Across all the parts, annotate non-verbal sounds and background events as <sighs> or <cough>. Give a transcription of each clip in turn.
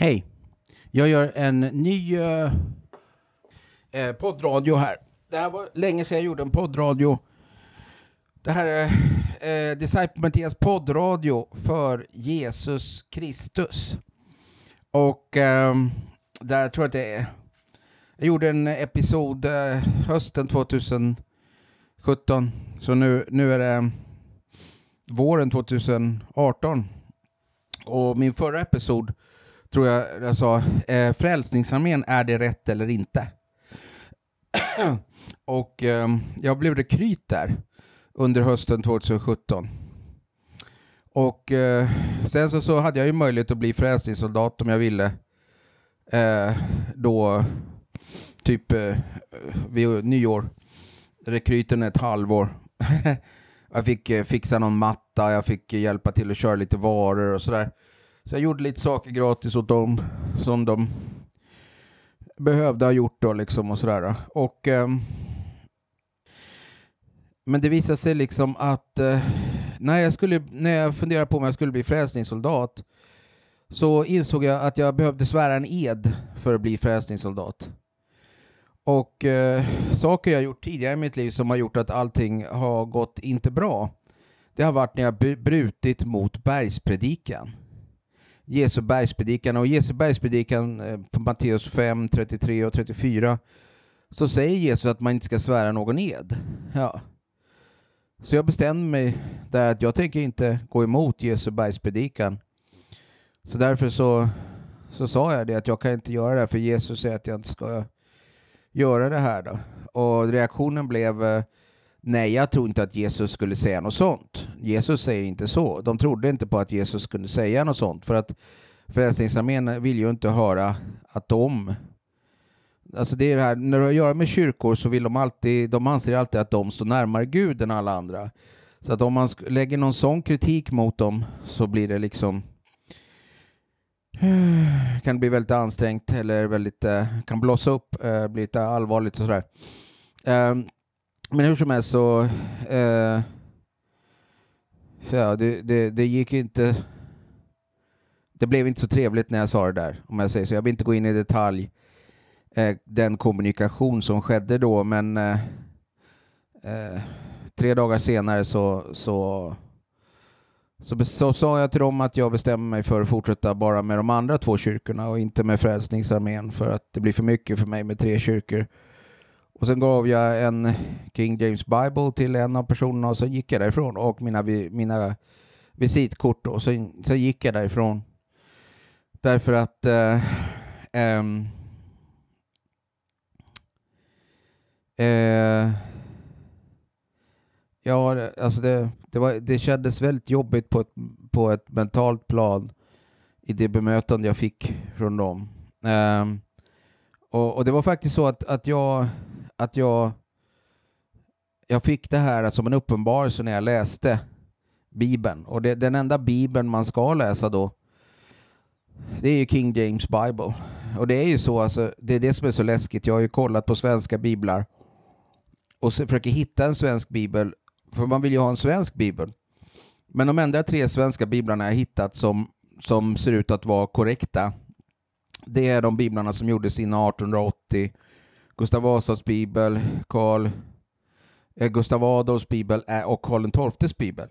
Hej! Jag gör en ny eh, eh, poddradio här. Det här var länge sedan jag gjorde en poddradio. Det här är eh, Disciple Mattias poddradio för Jesus Kristus. Och eh, där tror jag att det är... Jag gjorde en episod eh, hösten 2017. Så nu, nu är det våren 2018. Och min förra episod tror jag jag sa, eh, Frälsningsarmén, är det rätt eller inte? <clears throat> och eh, jag blev rekryt där under hösten 2017. Och eh, sen så, så hade jag ju möjlighet att bli frälsningssoldat om jag ville. Eh, då, typ eh, vid nyår. Rekryten ett halvår. <laughs> jag fick eh, fixa någon matta, jag fick hjälpa till att köra lite varor och sådär. Så jag gjorde lite saker gratis åt dem som de behövde ha gjort då liksom och sådär. Och, eh, men det visade sig liksom att eh, när, jag skulle, när jag funderade på om jag skulle bli frälsningssoldat så insåg jag att jag behövde svära en ed för att bli frälsningssoldat. Och eh, saker jag gjort tidigare i mitt liv som har gjort att allting har gått inte bra, det har varit när jag brutit mot bergspredikan. Jesu bergspredikan. Och Jesu bergspredikan eh, på Matteus 5, 33 och 34 så säger Jesus att man inte ska svära någon ed. Ja. Så jag bestämde mig där att jag tänker inte gå emot Jesu bergspredikan. Så därför så, så sa jag det att jag kan inte göra det här för Jesus säger att jag inte ska göra det här då. Och reaktionen blev eh, Nej, jag tror inte att Jesus skulle säga något sånt. Jesus säger inte så. De trodde inte på att Jesus kunde säga något sånt för att Frälsningsarmén vill ju inte höra att de Alltså det är det här, när du har att göra med kyrkor så vill de alltid, de anser alltid att de står närmare Gud än alla andra. Så att om man lägger någon sån kritik mot dem så blir det liksom <sighs> kan det bli väldigt ansträngt eller väldigt, eh, kan blossa upp, eh, bli lite allvarligt och sådär. Ehm, men hur som helst så, eh, så ja, det, det, det gick inte det blev inte så trevligt när jag sa det där, om jag säger så. Jag vill inte gå in i detalj eh, den kommunikation som skedde då, men eh, eh, tre dagar senare så, så, så, så sa jag till dem att jag bestämmer mig för att fortsätta bara med de andra två kyrkorna och inte med Frälsningsarmén för att det blir för mycket för mig med tre kyrkor. Och sen gav jag en King James Bible till en av personerna och så gick jag därifrån och mina, mina visitkort och sen, så gick jag därifrån. Därför att eh, ehm, eh, Ja, alltså det, det, var, det kändes väldigt jobbigt på ett, på ett mentalt plan i det bemötande jag fick från dem. Eh, och, och, det var faktiskt så att, att jag att jag, jag fick det här som en uppenbarelse när jag läste Bibeln. Och det, den enda Bibeln man ska läsa då, det är ju King James Bible. Och det är ju så, alltså, det är det som är så läskigt. Jag har ju kollat på svenska biblar och försöker hitta en svensk bibel, för man vill ju ha en svensk bibel. Men de enda tre svenska biblarna jag hittat som, som ser ut att vara korrekta, det är de biblarna som gjordes innan 1880 Gustav Vasas bibel, Karl, eh, Gustav Adolfs bibel eh, och Karl XIIs bibel.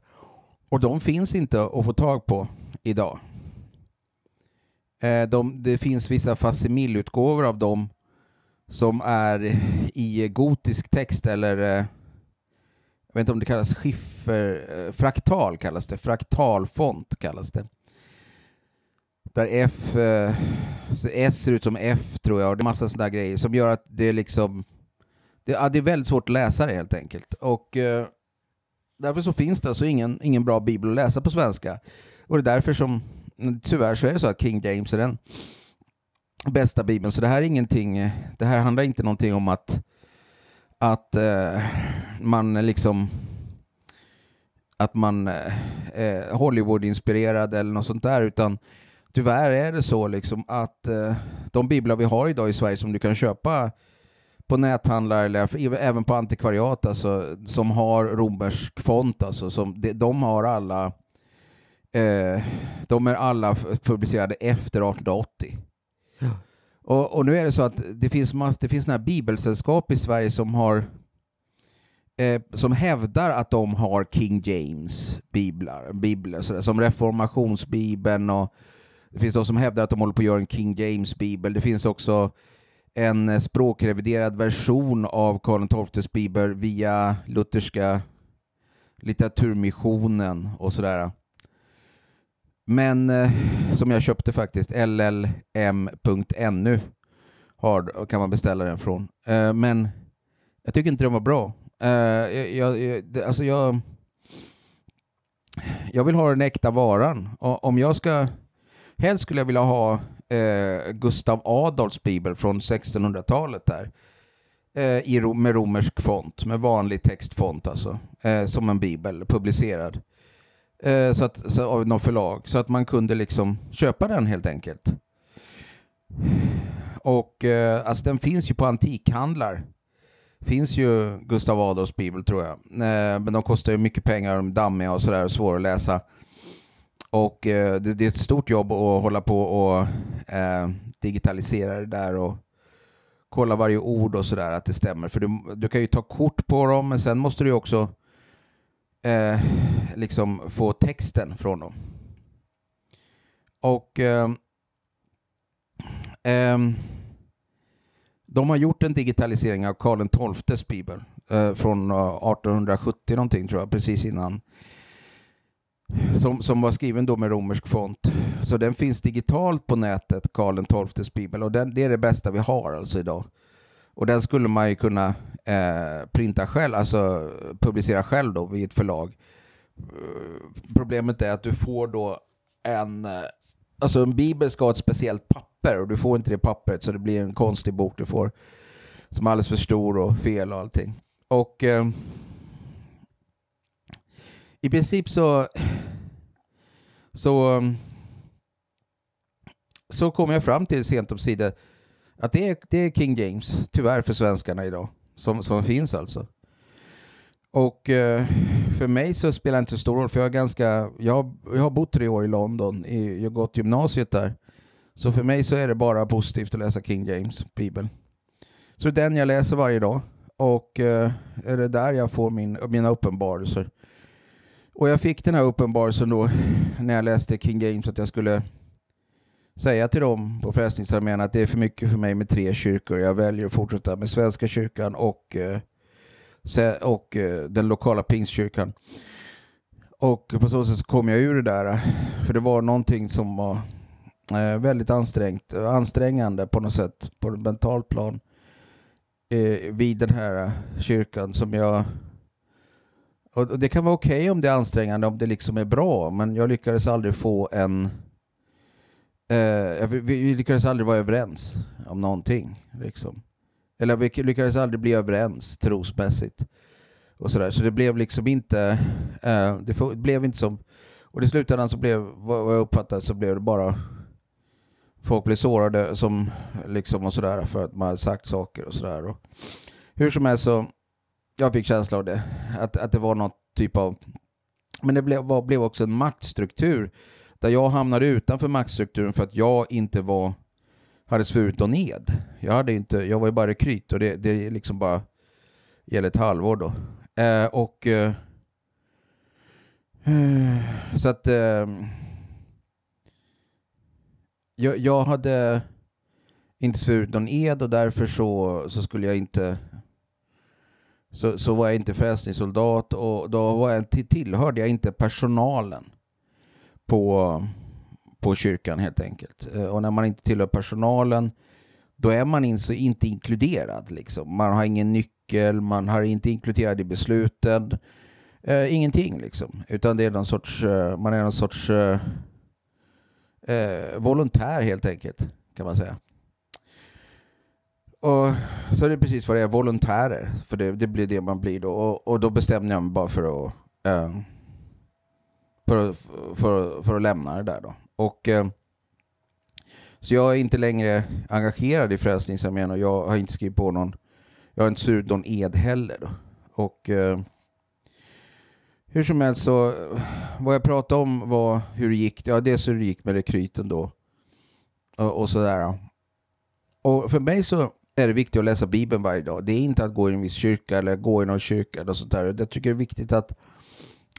Och de finns inte att få tag på idag. Eh, de, det finns vissa facsimilutgåvor av dem som är i gotisk text eller eh, jag vet inte om det kallas skiffer, eh, fraktal kallas det, fraktalfont kallas det. Där F, eh, S ser ut som F tror jag och det är massa sådana grejer som gör att det är liksom det, ja, det är väldigt svårt att läsa det helt enkelt. Och eh, därför så finns det alltså ingen, ingen bra bibel att läsa på svenska. Och det är därför som, tyvärr så är det så att King James är den bästa bibeln. Så det här är ingenting, det här handlar inte någonting om att, att eh, man liksom att man eh, eh Hollywood-inspirerad eller något sånt där, utan tyvärr är det så liksom att eh, de biblar vi har idag i Sverige som du kan köpa på näthandlar eller även på antikvariat alltså, som har romersk font, alltså, som, de, de har alla Eh, de är alla publicerade efter 1880. Ja. Och, och, nu är det så att det finns, mass, det finns här bibelsällskap i Sverige som har eh, som hävdar att de har King James biblar, bibler, sådär, som reformationsbibeln och det finns de som hävdar att de håller på att göra en King James bibel. Det finns också en eh, språkreviderad version av Karl XIIs bibel via lutherska litteraturmissionen och sådär. Men eh, som jag köpte faktiskt, llm.nu har, kan man beställa den från. Eh, men jag tycker inte den var bra. Eh, jag, jag, alltså jag, jag vill ha den äkta varan. Och om jag ska, helst skulle jag vilja ha eh, Gustav Adolfs bibel från 1600-talet där. Eh, i, med romersk font, med vanlig textfont alltså. Eh, som en bibel, publicerad. Eh, så att, så, av något förlag. Så att man kunde liksom köpa den helt enkelt. Och eh, alltså den finns ju på antikhandlar. Finns ju Gustav Adolfs bibel tror jag. Eh, men de kostar ju mycket pengar, de är dammiga och sådär, svåra att läsa. Och eh, det, det, är ett stort jobb att hålla på och eh, digitalisera det där och kolla varje ord och sådär att det stämmer. För du, du kan ju ta kort på dem, men sen måste du också eh, liksom få texten från dem. Och eh, eh, de har gjort en digitalisering av Karl XIIs bibel eh, från eh, 1870 någonting tror jag, precis innan. Som, som var skriven då med romersk font. Så den finns digitalt på nätet, Karl XIIs bibel. Och den, det är det bästa vi har alltså idag. Och den skulle man ju kunna eh, printa själv, alltså publicera själv då vid ett förlag. Eh, problemet är att du får då en... Eh, alltså en bibel ska ha ett speciellt papper och du får inte det pappret så det blir en konstig bok du får. Som är alldeles för stor och fel och allting. Och eh, i princip så så um, så kom jag fram till sent omsider att det är, det är King James, tyvärr för svenskarna idag, som, som finns alltså. Och eh, för mig så spelar det inte så stor roll, för jag, är ganska, jag, jag har bott tre år i London, i, jag har gått gymnasiet där. Så för mig så är det bara positivt att läsa King James bibel. Så det är den jag läser varje dag och eh, är det där jag får min, mina uppenbarelser. Och jag fick den här uppenbarelsen då när jag läste King James att jag skulle säga till dem på Frälsningsarmén att det är för mycket för mig med tre kyrkor. Jag väljer att fortsätta med Svenska kyrkan och eh, och eh, den lokala pingstkyrkan. Och på så sätt kom jag ur det där. För det var någonting som var eh, väldigt ansträngt, ansträngande på något sätt på ett mentalt plan vid den här kyrkan som jag och det kan vara okej okay om det är ansträngande, om det liksom är bra, men jag lyckades aldrig få en... Eh, vi lyckades aldrig vara överens om någonting. Liksom. Eller vi lyckades aldrig bli överens trosmässigt. Och sådär. Så det blev liksom inte, eh, det blev inte som, och i slutändan så blev, vad jag uppfattade så blev det bara folk blev sårade som liksom och sådär för att man hade sagt saker och sådär. Hur som helst så, jag fick känsla av det, att, att det var något typ av, men det blev, var, blev också en maktstruktur där jag hamnade utanför maktstrukturen för att jag inte var hade svurit och ned. Jag, hade inte, jag var ju bara rekryt och det, det liksom bara gäller ett halvår då. Eh, och eh, eh så att eh, jag, jag, hade inte svurit någon ed och därför så, så skulle jag inte så, så var jag inte frälsningssoldat och då var jag, tillhörde jag inte personalen på på kyrkan helt enkelt. Eh, och när man inte tillhör personalen då är man inte inkluderad. Liksom. Man har ingen nyckel, man har inte inkluderad i besluten. Eh, ingenting liksom. Utan det är någon sorts, eh, man är någon sorts eh, eh volontär helt enkelt, kan man säga. Och så är det precis vad det är, volontärer. För det, det blir det man blir då. Och, och då bestämde jag mig bara för att, eh, för, för, för att lämna det där då. Och, eh, så jag är inte längre engagerad i Frälsningsarmén och jag har inte skrivit på någon, jag har inte surt någon ed heller. Då. Och, eh, Hur som helst så, vad jag pratade om var hur det gick. Ja, dels hur det gick med rekryten då. Och, och sådär. Och för mig så är det viktigt att läsa Bibeln varje dag. Det är inte att gå i en viss kyrka eller gå i någon kyrka eller sånt där. Jag tycker det är viktigt att,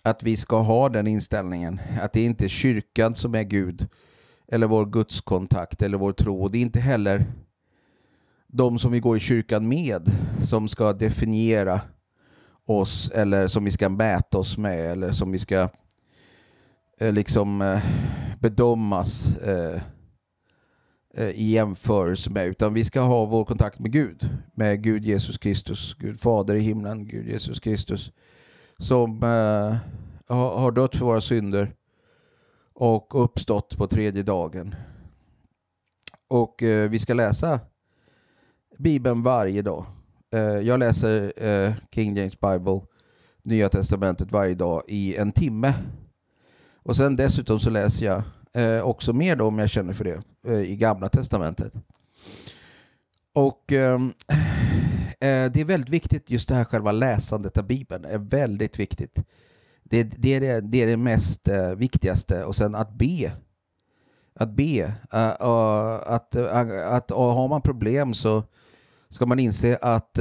att vi ska ha den inställningen. Att det inte är kyrkan som är Gud eller vår gudskontakt eller vår tro. Och det är inte heller de som vi går i kyrkan med som ska definiera oss eller som vi ska mäta oss med eller som vi ska eh, liksom eh, bedömas eh, Eh, i jämförelse med utan vi ska ha vår kontakt med Gud med Gud Jesus Kristus, Gud Fader i himlen, Gud Jesus Kristus som eh, har, dött för våra synder och uppstått på tredje dagen. Och eh, vi ska läsa Bibeln varje dag. Eh, jag läser eh, King James Bible, Nya Testamentet varje dag i en timme. Och sen dessutom så läser jag eh, också mer då om jag känner för det eh, i Gamla Testamentet. Och ehm, eh, det är väldigt viktigt, just det här själva läsandet av Bibeln är väldigt viktigt. Det, det, är, det, det är det mest eh, viktigaste och sen att be att be. Uh, att, att har man problem så ska man inse att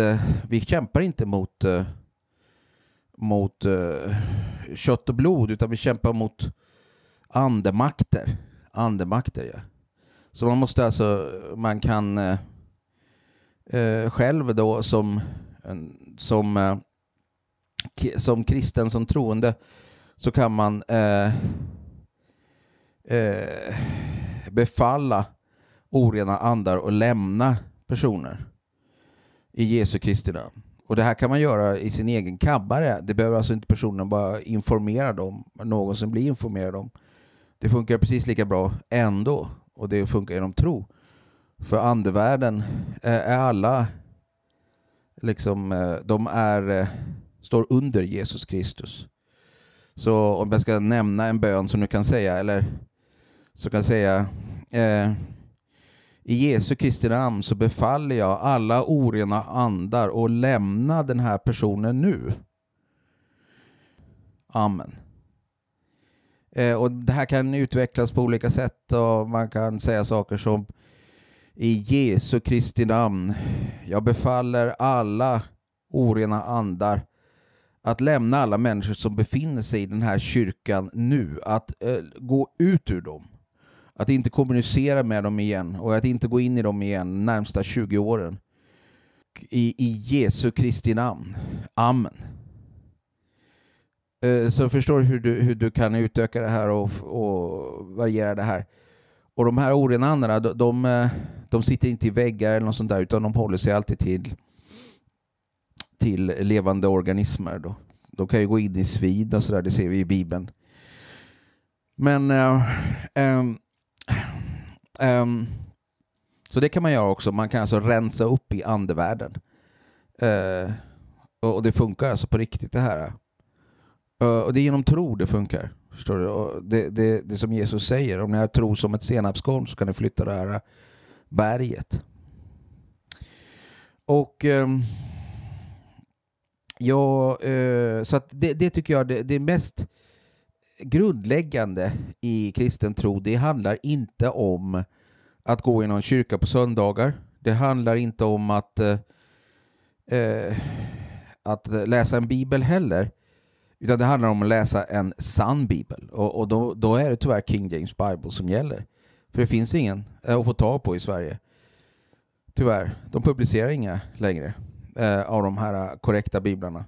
vi kämpar inte mot, mot kött och blod utan vi kämpar mot andemakter. Andemakter, ja. Så man måste alltså, man kan eh, eh, själv då som, som, eh, som kristen, som troende, så kan man befalla orena andar och lämna personer i Jesu Kristi namn. Och det här kan man göra i sin egen kammare. Det behöver alltså inte personen bara informera dem, någon som blir informerad om. Det funkar precis lika bra ändå och det funkar genom tro. För andevärlden eh, är alla liksom, eh, de är, eh, står under Jesus Kristus. Så om jag ska nämna en bön som du kan säga, eller så kan jag säga eh, i Jesu Kristi namn så befaller jag alla orena andar att lämna den här personen nu. Amen. Eh, och Det här kan utvecklas på olika sätt och man kan säga saker som i Jesu Kristi namn. Jag befaller alla orena andar att lämna alla människor som befinner sig i den här kyrkan nu, att eh, gå ut ur dem. Att inte kommunicera med dem igen och att inte gå in i dem igen de närmsta 20 åren. I, i Jesu Kristi namn. Amen. Eh, så förstår du hur, du hur du kan utöka det här och, och variera det här. Och de här orenandarna, de, de, eh, de sitter inte i väggar eller något sånt där utan de håller sig alltid till, till levande organismer. Då. De kan ju gå in i svid och sådär, det ser vi i Bibeln. Men äh, äh, äh, så det kan man göra också. Man kan alltså rensa upp i andevärlden. Eh, och det funkar alltså på riktigt det här. Eh, och det är genom tro det funkar. Förstår du? Och det, det, det som Jesus säger, om ni har tro som ett senapskorn så kan ni flytta det här berget. Och ehm, ja, eh, så att det, det, tycker jag det, det mest grundläggande i kristen tro, det handlar inte om att gå i någon kyrka på söndagar. Det handlar inte om att, eh, eh, att läsa en bibel heller. Utan det handlar om att läsa en sann bibel. Och, och då, då, är det tyvärr King James Bible som gäller. För det finns ingen eh, att få tag på i Sverige. Tyvärr. De publicerar inga längre eh, av de här eh, korrekta biblarna.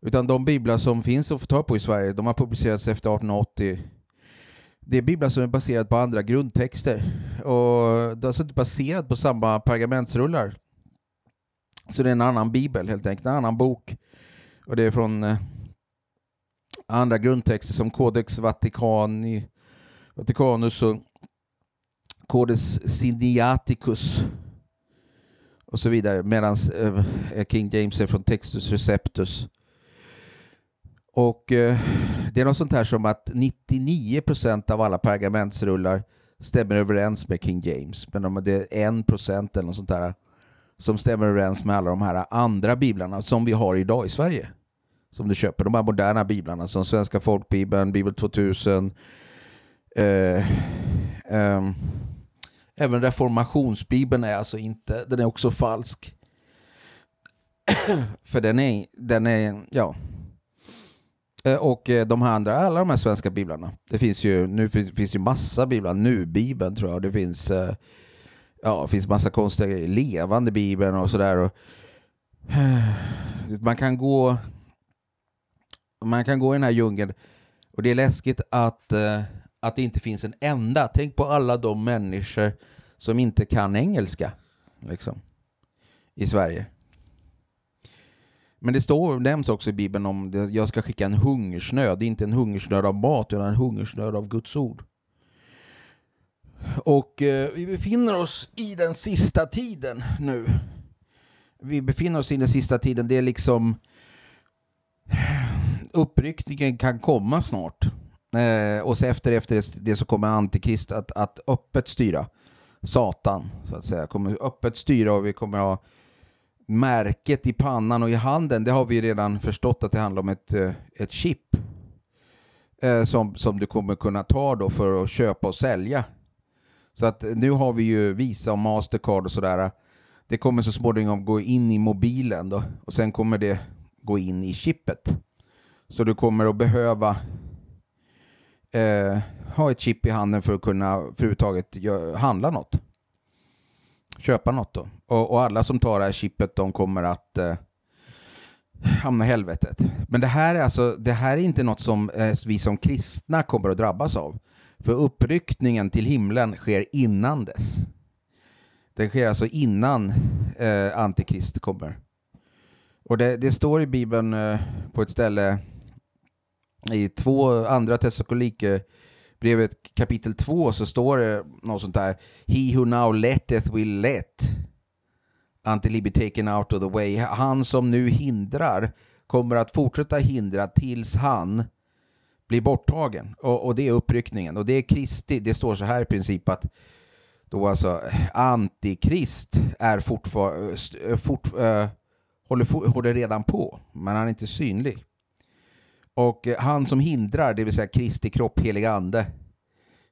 Utan de biblar som finns att få tag på i Sverige, de har publicerats efter 1880. Det är biblar som är baserade på andra grundtexter. Och de är alltså inte baserat på samma pergamentsrullar. Så det är en annan bibel helt enkelt, en annan bok. Och det är från eh, andra grundtexter som Codex Vaticani, Vaticanus och Codex Sinaiticus och så vidare. Medan eh, King James är från Textus Receptus. Och eh, det är något sånt här som att 99% av alla pergamentsrullar stämmer överens med King James. Men om det är 1% eller något sånt där som stämmer överens med alla de här andra biblarna som vi har idag i Sverige som du köper. De här moderna biblarna som Svenska folkbibeln, Bibel 2000. Eh, eh, även reformationsbibeln är alltså inte, den är också falsk. <clears throat> För den är, den är, ja. Eh, och eh, de här andra, alla de här svenska biblarna. Det finns ju, nu finns ju massa biblar, nu-bibeln tror jag. Det finns, eh, ja, det finns massa konstiga grejer, levande bibeln och sådär. Eh, man kan gå man kan gå i den här djungeln och det är läskigt att, eh, att det inte finns en enda. Tänk på alla de människor som inte kan engelska liksom, i Sverige. Men det står, nämns också i Bibeln om att jag ska skicka en hungersnöd. Det är inte en hungersnöd av mat utan en hungersnöd av Guds ord. Och eh, vi befinner oss i den sista tiden nu. Vi befinner oss i den sista tiden. Det är liksom uppryckningen kan komma snart. Eh, och så efter, efter det så kommer Antikrist att, att öppet styra. Satan, så att säga, kommer öppet styra och vi kommer ha märket i pannan och i handen, det har vi redan förstått att det handlar om ett, eh, ett chip eh, som, som du kommer kunna ta då för att köpa och sälja. Så att nu har vi ju Visa och Mastercard och sådär. Det kommer så småningom gå in i mobilen då och sen kommer det gå in i chippet. Så du kommer att behöva eh, ha ett chip i handen för att kunna överhuvudtaget handla något köpa något då. Och, och, alla som tar det här chippet de kommer att eh, hamna i helvetet. Men det här är alltså, det här är inte något som eh, vi som kristna kommer att drabbas av. För uppryckningen till himlen sker innan dess. Den sker alltså innan eh, Antikrist kommer. Och det, det står i Bibeln eh, på ett ställe i två andra Thessalonike brevet kapitel 2 så står det något sånt där. He who now letteth will let until he be taken out of the way. Han som nu hindrar kommer att fortsätta hindra tills han blir borttagen. Och, och det är uppryckningen. Och det är Kristi, det står så här i princip att då alltså antikrist är fortfarande, fort, äh, håller, håller redan på, men han är inte synlig. Och eh, han som hindrar, det vill säga Kristi kropp, helig ande.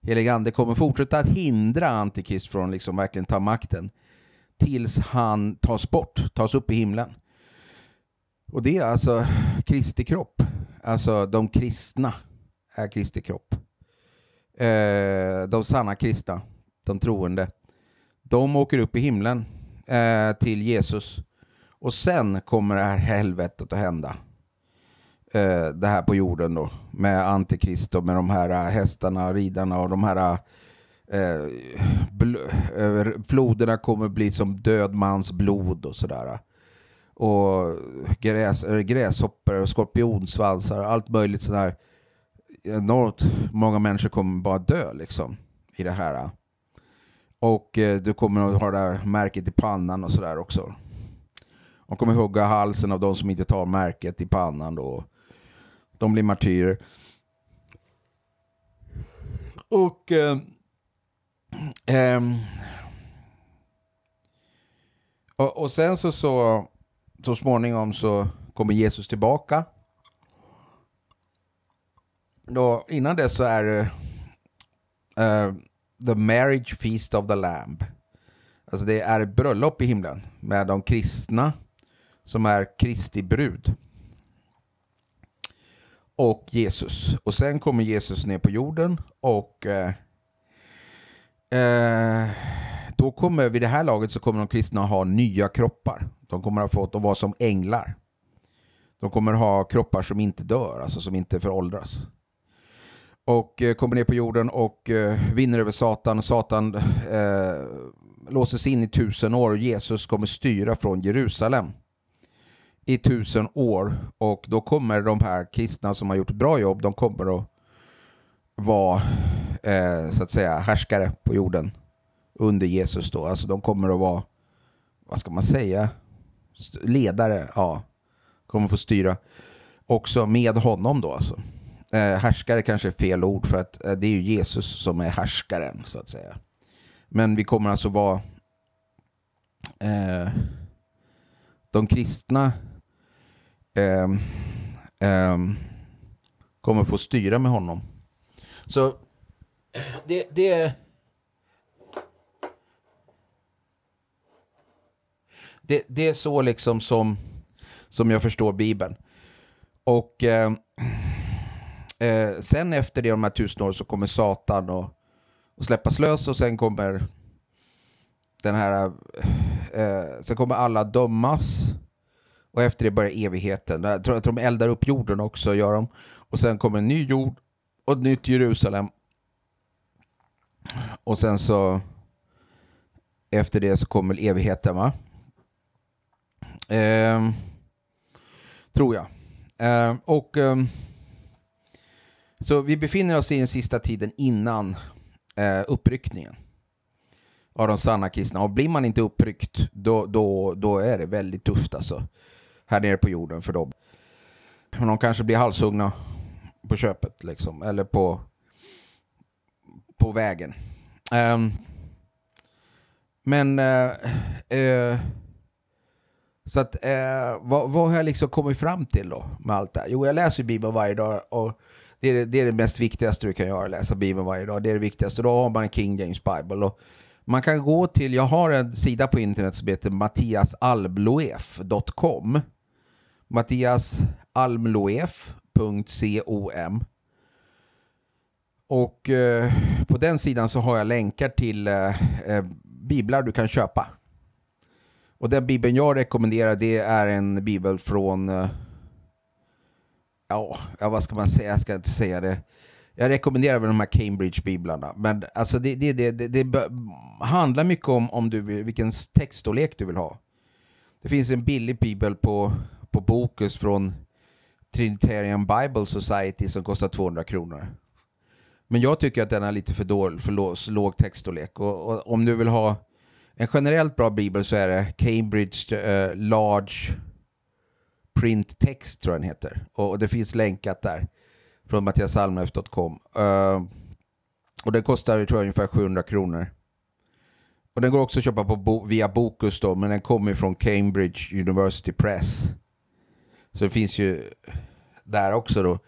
Helig ande kommer fortsätta att hindra Antikrist från liksom verkligen ta makten tills han tas bort, tas upp i himlen. Och det är alltså Kristi kropp. Alltså de kristna är Kristi kropp. Eh, de sanna kristna, de troende. De åker upp i himlen eh, till Jesus. Och sen kommer det här helvetet att hända eh, det här på jorden då med Antikrist och med de här eh, hästarna, ridarna och de här eh, eh, floderna kommer bli som död mans blod och sådär. Och gräs, gräshoppor och allt möjligt sådär. Enormt många människor kommer bara dö liksom i det här. Och eh, du kommer att ha det här märket i pannan och sådär också. De kommer hugga halsen av de som inte tar märket i pannan då. De blir martyrer. Och eh, eh, och, och, sen så, så så småningom så kommer Jesus tillbaka. Då, innan det så är det uh, The Marriage Feast of the Lamb. Alltså det är ett bröllop i himlen med de kristna som är Kristi brud och Jesus. Och sen kommer Jesus ner på jorden och eh, eh, då kommer, vid det här laget så kommer de kristna ha nya kroppar. De kommer ha fått att vara som änglar. De kommer ha kroppar som inte dör, alltså som inte föråldras. Och eh, kommer ner på jorden och eh, vinner över Satan. Satan eh, låses in i tusen år och Jesus kommer styra från Jerusalem i tusen år och då kommer de här kristna som har gjort ett bra jobb, de kommer att vara eh, så att säga härskare på jorden under Jesus då. Alltså de kommer att vara, vad ska man säga, ledare, ja, kommer få styra också med honom då alltså. Eh, härskare kanske är fel ord för att eh, det är ju Jesus som är härskaren så att säga. Men vi kommer alltså vara eh, de kristna eh, eh, kommer få styra med honom. Så det, det, det, det är så liksom som, som jag förstår Bibeln. Och eh, eh, sen efter det, de här tusen åren så kommer Satan och, och släppas lös och sen kommer den här, eh, sen kommer alla dömas. Och efter det börjar evigheten. Jag tror att de eldar upp jorden också, gör de. Och sen kommer en ny jord och ett nytt Jerusalem. Och sen så efter det så kommer evigheten va? Eh, tror jag. Eh, och eh, Så vi befinner oss i den sista tiden innan eh, uppryckningen av de sanna kristna. Och blir man inte uppryckt, då, då, då är det väldigt tufft alltså. Här nere på jorden för dem. De kanske blir halshuggna på köpet liksom, eller på, på vägen. Um, men uh, uh, så att, uh, vad, vad har jag liksom kommit fram till då med allt det här? Jo, jag läser Bibeln varje dag och det är, det är det mest viktigaste du kan göra, läsa Bibeln varje dag. Det är det viktigaste. Då har man King James Bible. Och man kan gå till, jag har en sida på internet som heter mattiasalmloef.com. mattiasalmloef.com och eh, på den sidan så har jag länkar till eh, eh, biblar du kan köpa. Och den bibeln jag rekommenderar det är en bibel från, eh, ja, vad ska man säga, jag ska inte säga det. Jag rekommenderar väl de här Cambridge-biblarna. Men alltså det, det, det, det, det handlar mycket om, om du vill, vilken textstorlek du vill ha. Det finns en billig bibel på, på Bokus från Trinitarian Bible Society som kostar 200 kronor. Men jag tycker att den är lite för, dålig, för låg, låg textstorlek. Och, och, om du vill ha en generellt bra bibel så är det Cambridge uh, Large Print Text tror jag den heter. Och, och det finns länkat där från mattiasalmlöf.com. Uh, eh, och den kostar tror jag ungefär 700 kronor. Och den går också att köpa på bo via Bokus då, men den kommer från Cambridge University Press. Så det finns ju där också då.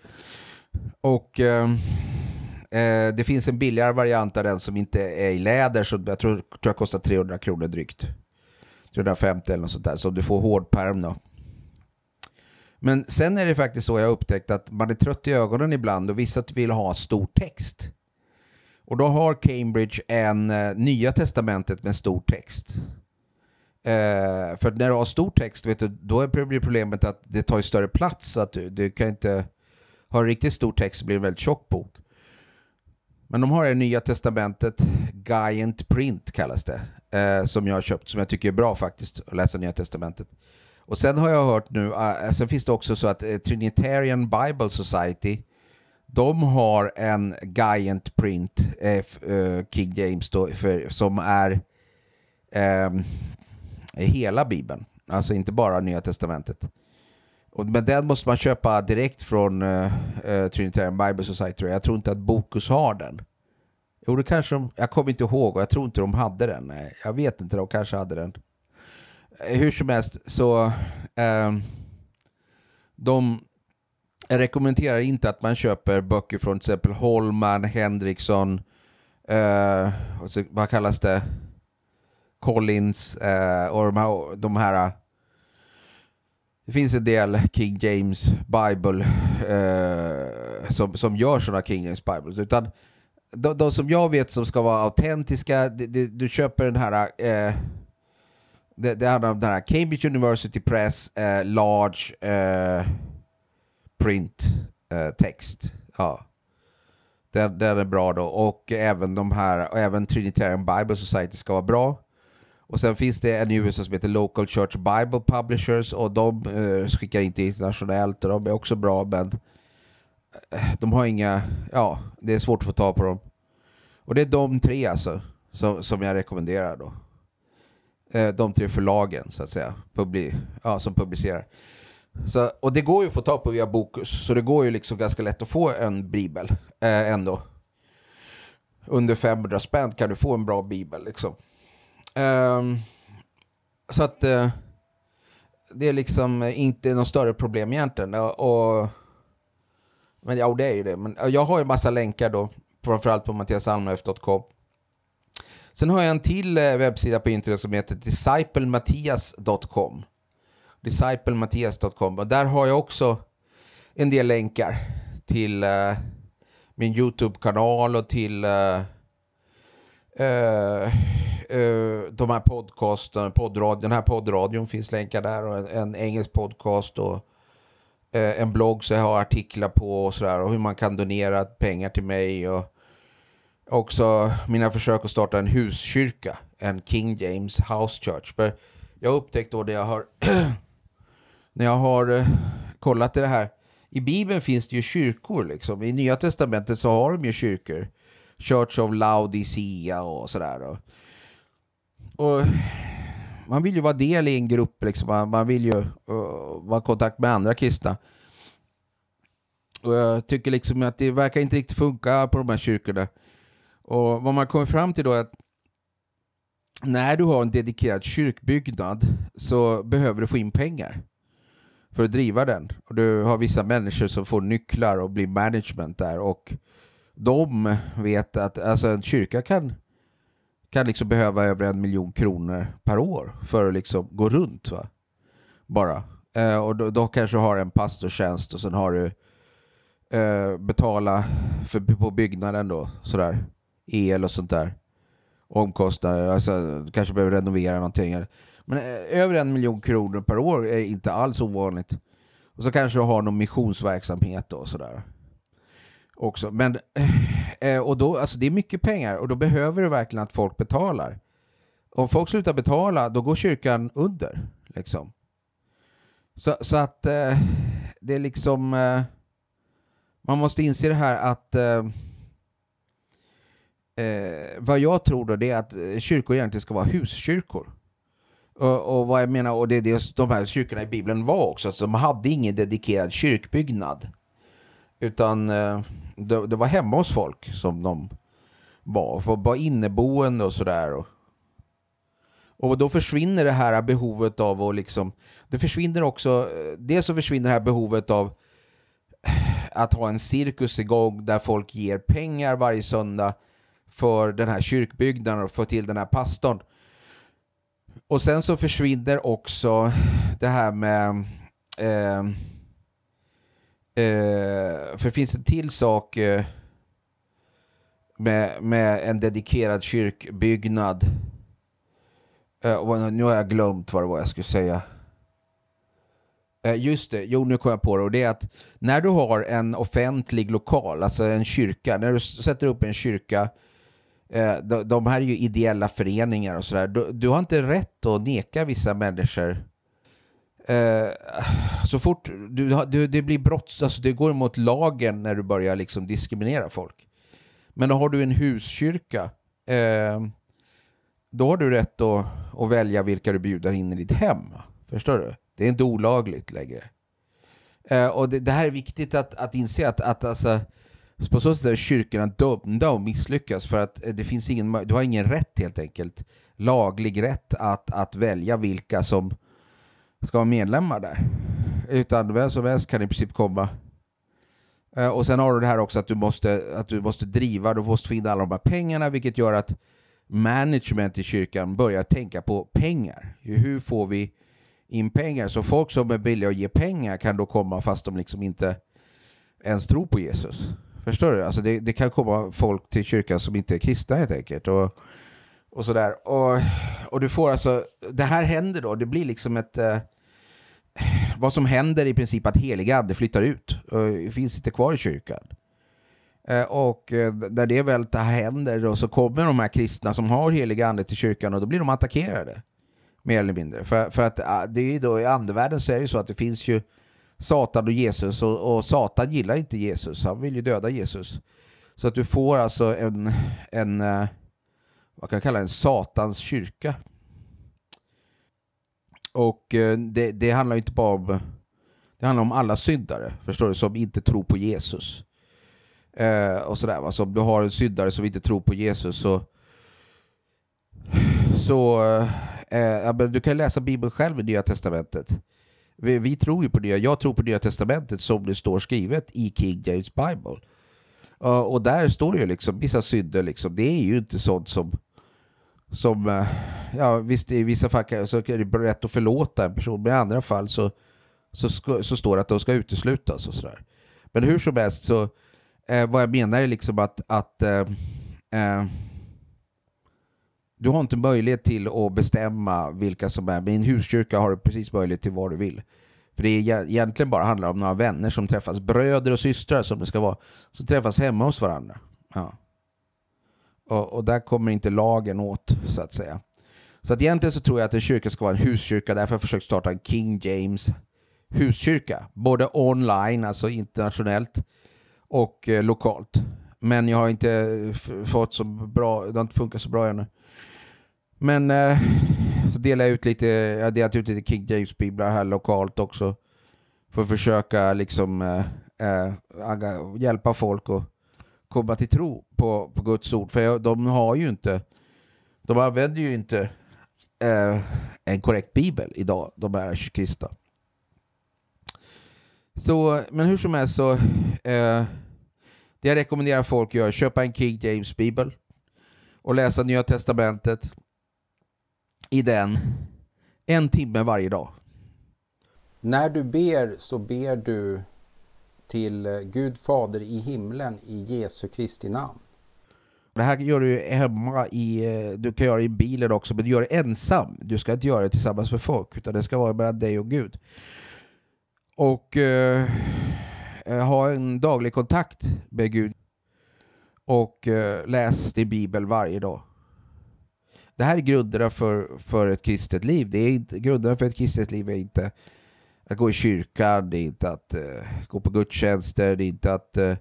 Och ehm, Eh, det finns en billigare variant av den som inte är i läder, så jag tror, tror jag kostar 300 kronor drygt. 350 eller något sånt där, så du får hårdperm då. Men sen är det faktiskt så jag har upptäckt att man är trött i ögonen ibland och vissa vill ha stor text. Och då har Cambridge en eh, Nya Testamentet med stor text. Eh, för när du har stor text, vet du, då blir problemet att det tar större plats. Så att du, du kan inte ha riktigt stor text det blir det en väldigt tjock bok. Men de har det nya testamentet, Giant Print kallas det, eh, som jag har köpt, som jag tycker är bra faktiskt, att läsa nya testamentet. Och sen har jag hört nu, ah, eh, sen finns det också så att eh, Trinitarian Bible Society, de har en Giant Print, eh, eh King James då, för, som är ehm, hela Bibeln, alltså inte bara Nya Testamentet. Och, men den måste man köpa direkt från uh, Trinitarian Bible Society. Jag tror inte att Bokus har den. Jo, det kanske de, jag kommer inte ihåg och jag tror inte de hade den. Nej, jag vet inte, de kanske hade den. Eh, hur som helst så eh, de rekommenderar inte att man köper böcker från till exempel Holman, Henriksson, eh, vad kallas det? Collins eh, och de här, de här, eh, Det finns en del King James Bible eh, som, som gör sådana King James Bibles. Utan de, de, som jag vet som ska vara autentiska, du, du köper den här eh, det, det handlar om den här Cambridge University Press eh, Large eh, Print eh, text. Ja. Den, den är bra då. Och även de här, och även Trinitarian Bible Society ska vara bra. Och sen finns det en i USA som heter Local Church Bible Publishers och de eh, skickar inte internationellt och de är också bra men eh, de har inga, ja, det är svårt att få tag på dem. Och det är de tre alltså som, som jag rekommenderar då. Eh, de tre förlagen så att säga, publi ja, som publicerar. Så, och det går ju att få tag på via Bokus, så det går ju liksom ganska lätt att få en bibel eh, ändå. Under 500 spänn kan du få en bra bibel liksom. Um, så att uh, det är liksom eh, inte något större problem egentligen. Och, men ja, det är ju det. Men eh, jag har ju massa länkar då, framförallt på mattiasalmef.com. Sen har jag en till webbsida på internet som heter disciplemattias.com. Disciplemattias.com. Och där har jag också en del länkar till uh, min YouTube-kanal och till uh, uh, Eh, de här podcasten, poddradion, den här poddradion finns länkar där och en, en engelsk podcast och eh, en blogg så jag har artiklar på och sådär och hur man kan donera pengar till mig och också mina försök att starta en huskyrka, en King James House Church. För jag upptäckte då det jag har, <clears throat> när jag har eh, kollat det här, i Bibeln finns det ju kyrkor liksom. I Nya Testamentet så har de ju kyrkor. Church of Laodicea och sådär. Och, man vill ju vara del i en grupp liksom. Man, man vill ju uh, vara i kontakt med andra kristna. Och jag tycker liksom att det verkar inte riktigt funka på de här kyrkorna. Och vad man kommer fram till då är att när du har en dedikerad kyrkbyggnad så behöver du få in pengar för att driva den. Och du har vissa människor som får nycklar och blir management där och de vet att alltså, en kyrka kan, kan liksom behöva över en miljon kronor per år för att liksom gå runt. Va? Bara. Eh, och då, då kanske du har en pastortjänst och sen har du eh, betala för, på byggnaden då, sådär. El och sånt där. Omkostnader, alltså kanske behöver renovera någonting. Men eh, över en miljon kronor per år är inte alls ovanligt. Och så kanske du har någon missionsverksamhet och sådär. Också. Men, eh, eh, och då, alltså det är mycket pengar och då behöver du verkligen att folk betalar. Om folk slutar betala, då går kyrkan under. Liksom. Så, så att eh, det är liksom... Eh, man måste inse det här att... vad jag tror då det är att kyrkor egentligen ska vara huskyrkor. Och, och, vad jag menar, och det är det de här kyrkorna i Bibeln var också, att de hade ingen dedikerad kyrkbyggnad. Utan eh, det, det, var hemma hos folk som de var, för var inneboende och sådär. Och, och då försvinner det här behovet av att liksom, det försvinner också, eh, dels så försvinner det här behovet av eh, att ha en cirkus igång där folk ger pengar varje söndag för den här kyrkbyggnaden och för till den här pastorn. Och sen så försvinner också det här med... Eh, Eh, för det finns en till sak eh, med, med en dedikerad kyrkbyggnad. Eh, nu har jag glömt vad det var jag skulle säga. Eh, just det, jo nu kom jag på det. Och det är att när du har en offentlig lokal, alltså en kyrka, när du sätter upp en kyrka Eh, de, här är ju ideella föreningar och sådär. Du, du, har inte rätt att neka vissa människor. Eh, så fort du, du, det blir brott, alltså det går emot lagen när du börjar liksom diskriminera folk. Men då har du en huskyrka, eh, då har du rätt att, att välja vilka du bjuder in i ditt hem. Förstår du? Det är inte olagligt längre. Eh, och det, det, här är viktigt att, att inse att, att alltså, på så sätt är kyrkorna dömda att misslyckas för att eh, det finns ingen, du har ingen rätt helt enkelt, laglig rätt att, att välja vilka som ska vara medlemmar där. Utan vem som helst kan i princip komma. Eh, och sen har du det här också att du måste, att du måste driva, du måste få in alla de här pengarna vilket gör att management i kyrkan börjar tänka på pengar. Hur får vi in pengar? Så folk som är villiga att ge pengar kan då komma fast de liksom inte ens tror på Jesus. Förstår du? Alltså det, det, kan komma folk till kyrkan som inte är kristna helt enkelt. Och, och sådär. Och, och du får alltså, det här händer då, det blir liksom ett... Eh, vad som händer i princip att heliga ande flyttar ut och finns inte kvar i kyrkan. Eh, och eh, när det väl händer då så kommer de här kristna som har heliga ande till kyrkan och då blir de attackerade. Mer eller mindre. För, för att ah, det är ju då i andevärlden så är det ju så att det finns ju Satan och Jesus och, och, Satan gillar inte Jesus, han vill ju döda Jesus. Så att du får alltså en, en eh, vad kan jag kalla en Satans kyrka. Och eh, det, det handlar inte bara om det handlar om alla syndare, förstår du, som inte tror på Jesus. Eh, och sådär, va? Så om du har en syndare som inte tror på Jesus så så eh, du kan läsa Bibeln själv i Nya Testamentet. Vi, vi, tror ju på det. Jag tror på Nya Testamentet som det står skrivet i King James Bible. Uh, och där står ju liksom vissa synder. Liksom. Det är ju inte sånt som som eh, ja, visst, i vissa fall så är det rätt att förlåta en person, men i andra fall så, så, så, så står det att de ska uteslutas och sådär. Men hur som helst så, eh, vad jag menar är liksom att, att eh, eh, du har inte möjlighet till att bestämma vilka som är. Med en huskyrka har du precis möjlighet till vad du vill. För det är egentligen bara handlar om några vänner som träffas, bröder och systrar som det ska vara, som träffas hemma hos varandra. Ja. Och, och, där kommer inte lagen åt, så att säga. Så att egentligen så tror jag att en kyrka ska vara en huskyrka, därför har jag försökt starta en King James huskyrka. Både online, alltså internationellt, och eh, lokalt. Men jag har inte fått så bra, det har inte funkat så bra ännu. Men eh, så delar jag ut lite, jag har delat ut lite King James biblar här lokalt också. För att försöka liksom eh, eh, hjälpa folk och komma till tro på, på Guds ord. För jag, de har ju inte, de använder ju inte eh, en korrekt bibel idag, de här kristna. Så, men hur som helst så, eh, det jag rekommenderar folk att göra, köpa en King James bibel och läsa Nya Testamentet i den en timme varje dag. När du ber så ber du till eh, Gud Fader i himlen i Jesu Kristi namn. Det här gör du hemma i, eh, du kan göra det i bilen också, men du gör det ensam. Du ska inte göra det tillsammans med folk, utan det ska vara mellan dig och Gud. Och eh, eh, ha en daglig kontakt med Gud. Och eh, läs din bibel varje dag. Det här är grunderna för, för ett kristet liv. Det är inte, grunderna för ett kristet liv är inte att gå i kyrkan, det är inte att uh, gå på gudstjänster, det är inte att uh,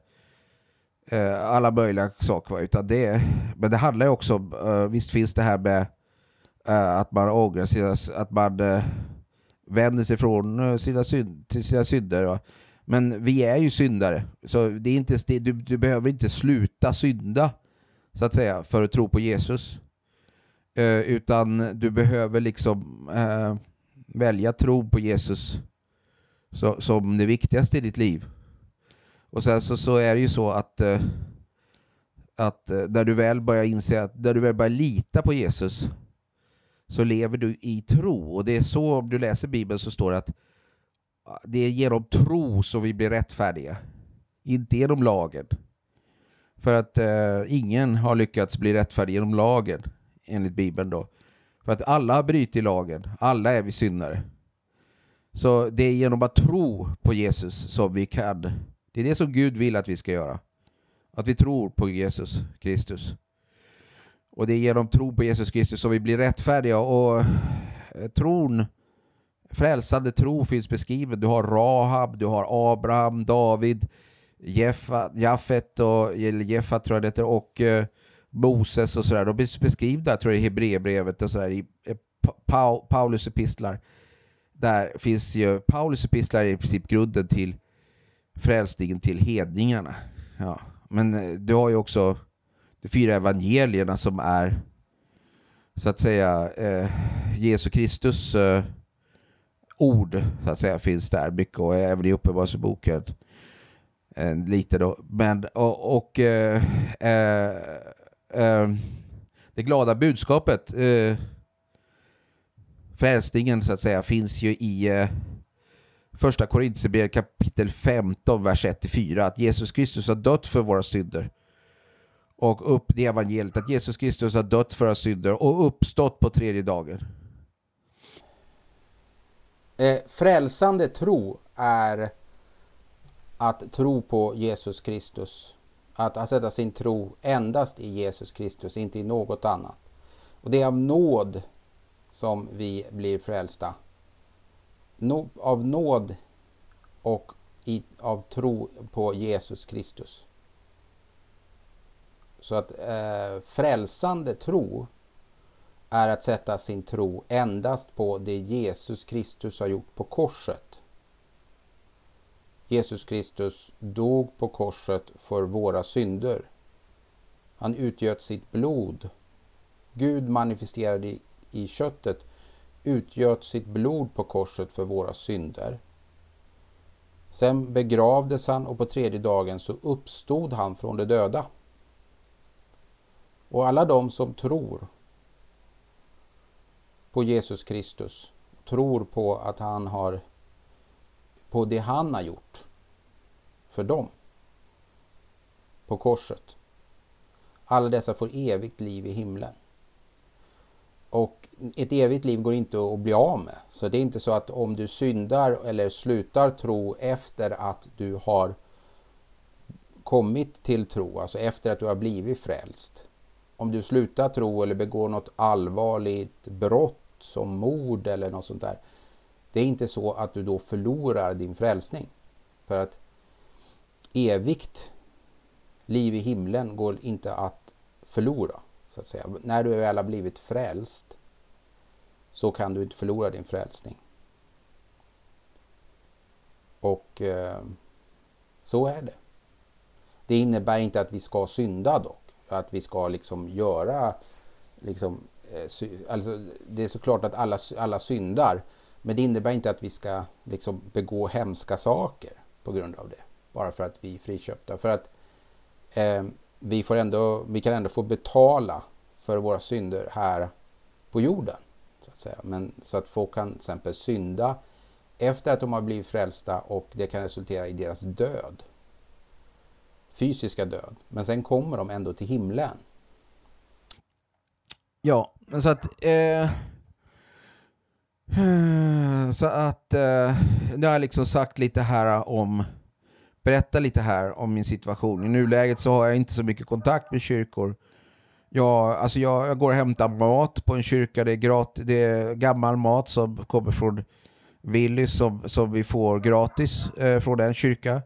uh, alla möjliga saker. Utan det, men det handlar ju också om, visst finns det här med att man ångrar sig, att man vänder sig från sina, synd, till sina synder. Va? Men vi är ju syndare, så det är inte, du, du behöver inte sluta synda så att säga för att tro på Jesus. Eh, utan du behöver liksom eh, välja tro på Jesus så, som det viktigaste i ditt liv. Och sen så, så är det ju så att, eh, att eh, när du väl börjar inse att när du väl börjar lita på Jesus så lever du i tro. Och det är så, om du läser Bibeln så står det att ah, det är genom tro som vi blir rättfärdiga. Inte genom lagen. För att eh, ingen har lyckats bli rättfärdig genom lagen enligt Bibeln då. För att alla har brutit lagen, alla är vi syndare. Så det är genom att tro på Jesus som vi kan. Det är det som Gud vill att vi ska göra. Att vi tror på Jesus Kristus. Och det är genom tro på Jesus Kristus som vi blir rättfärdiga. Och eh, tron, frälsande tro finns beskriven. Du har Rahab, du har Abraham, David, Jaffet och Jeffa tror jag det heter, och eh, Moses och sådär. De finns beskrivna tror jag i Hebreerbrevet och sådär i eh, Paulus epistlar. Där finns ju, Paulus epistlar är i princip grunden till frälsningen till hedningarna. Ja. Men eh, du har ju också de fyra evangelierna som är så att säga eh, Jesu Kristus eh, ord så att säga finns där mycket och även i Uppenbarelseboken eh, lite då. Men och, och eh, eh eh, det glada budskapet, eh, frälsningen så att säga, finns ju i eh, första Korintierbrevet kapitel 15, vers 1-4, att Jesus Kristus har dött för våra synder. Och upp det evangeliet, att Jesus Kristus har dött för våra synder och uppstått på tredje dagen. Eh, frälsande tro är att tro på Jesus Kristus att sätta sin tro endast i Jesus Kristus, inte i något annat. Och det är av nåd som vi blir frälsta. No, av nåd och i, av tro på Jesus Kristus. Så att eh, frälsande tro är att sätta sin tro endast på det Jesus Kristus har gjort på korset. Jesus Kristus dog på korset för våra synder. Han utgöt sitt blod. Gud manifesterade i köttet utgöt sitt blod på korset för våra synder. Sen begravdes han och på tredje dagen så uppstod han från de döda. Och alla de som tror på Jesus Kristus, tror på att han har på det han har gjort för dem på korset. Alla dessa får evigt liv i himlen. Och ett evigt liv går inte att bli av med. Så det är inte så att om du syndar eller slutar tro efter att du har kommit till tro, alltså efter att du har blivit frälst. Om du slutar tro eller begår något allvarligt brott som mord eller något sånt där. Det är inte så att du då förlorar din frälsning. För att evigt liv i himlen går inte att förlora. Så att säga. När du väl har blivit frälst så kan du inte förlora din frälsning. Och eh, så är det. Det innebär inte att vi ska synda dock. Att vi ska liksom göra... Liksom, eh, alltså, det är såklart att alla, alla syndar. Men det innebär inte att vi ska liksom, begå hemska saker på grund av det. Bara för att vi är friköpta. För att eh, vi, får ändå, vi kan ändå få betala för våra synder här på jorden. Så att, säga. Men, så att folk kan till exempel synda efter att de har blivit frälsta och det kan resultera i deras död. Fysiska död. Men sen kommer de ändå till himlen. Ja, så att... Eh, eh, så att... Eh, nu har jag liksom sagt lite här om berätta lite här om min situation. I nuläget så har jag inte så mycket kontakt med kyrkor. Jag, alltså jag, jag går och hämtar mat på en kyrka, det är, gratis, det är gammal mat som kommer från Willys som, som vi får gratis eh, från en kyrka.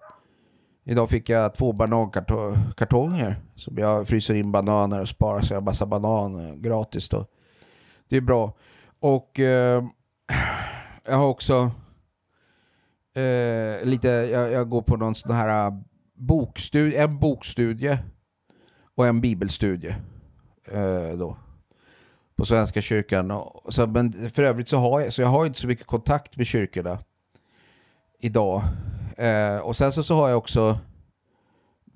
Idag fick jag två banankartonger som jag fryser in bananer och sparar så jag har massa bananer eh, gratis då. Det är bra. Och eh, jag har också eh, lite, jag, jag, går på någon sån här äh, bokstudie, en bokstudie och en bibelstudie eh, då på Svenska kyrkan. Och, så, men för övrigt så har jag, så jag har inte så mycket kontakt med kyrkorna idag. Eh, och sen så, så har jag också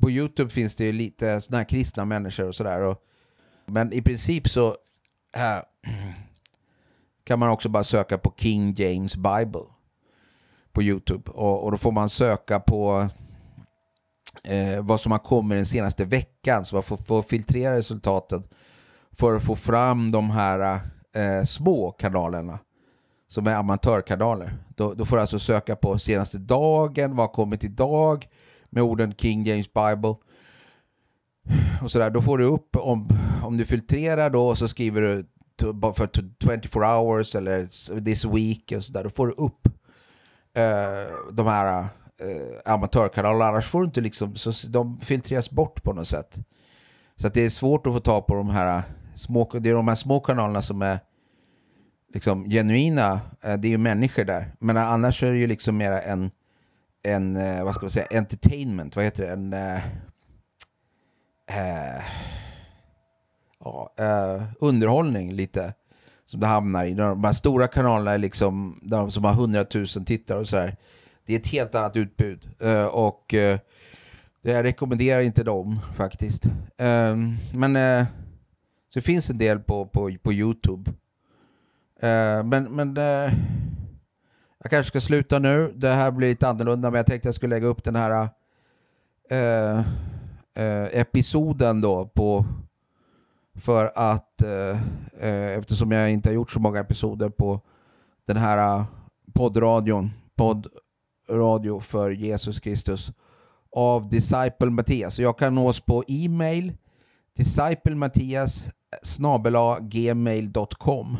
på Youtube finns det lite sådana här kristna människor och sådär. Men i princip så äh, <clears throat> kan man också bara söka på King James Bible på Youtube. Och, och då får man söka på eh, vad som har kommit den senaste veckan. Så man får, får filtrera resultaten för att få fram de här eh, små kanalerna som är amatörkanaler. Då, då får du alltså söka på senaste dagen, vad har kommit idag med orden King James Bible. Och sådär. Då får du upp, om, om du filtrerar då och så skriver du to, för 24 hours eller this week och sådär. Då får du upp eh, de här eh, amatörkanalerna. Annars får du inte liksom, så de filtreras bort på något sätt. Så att det är svårt att få tag på de här eh, små, det är de här små kanalerna som är liksom genuina. Eh, det är ju människor där. Men annars är det ju liksom mera en, en eh, vad ska man säga, entertainment, vad heter det? En... Eh, eh ja, eh, underhållning lite som det hamnar i. De här stora kanalerna är liksom, de som har hundratusen tittare och så här. Det är ett helt annat utbud. Uh, och uh, det jag rekommenderar inte dem faktiskt. Uh, men uh, så det finns en del på, på, på Youtube. men men jag kanske ska sluta nu. Det här blir lite annorlunda, men jag tänkte jag skulle lägga upp den här episoden då på för att eh, eh, eftersom jag inte har gjort så många episoder på den här eh, poddradion, poddradio för Jesus Kristus av Disciple Mattias. Jag kan nås på e-mail disciplemattias gmail.com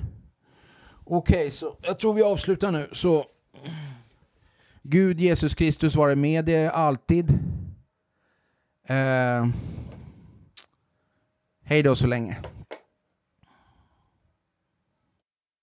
Okej, okay, så jag tror vi avslutar nu. Så Gud, Jesus Kristus vare med er alltid. Eh, Hej då så länge.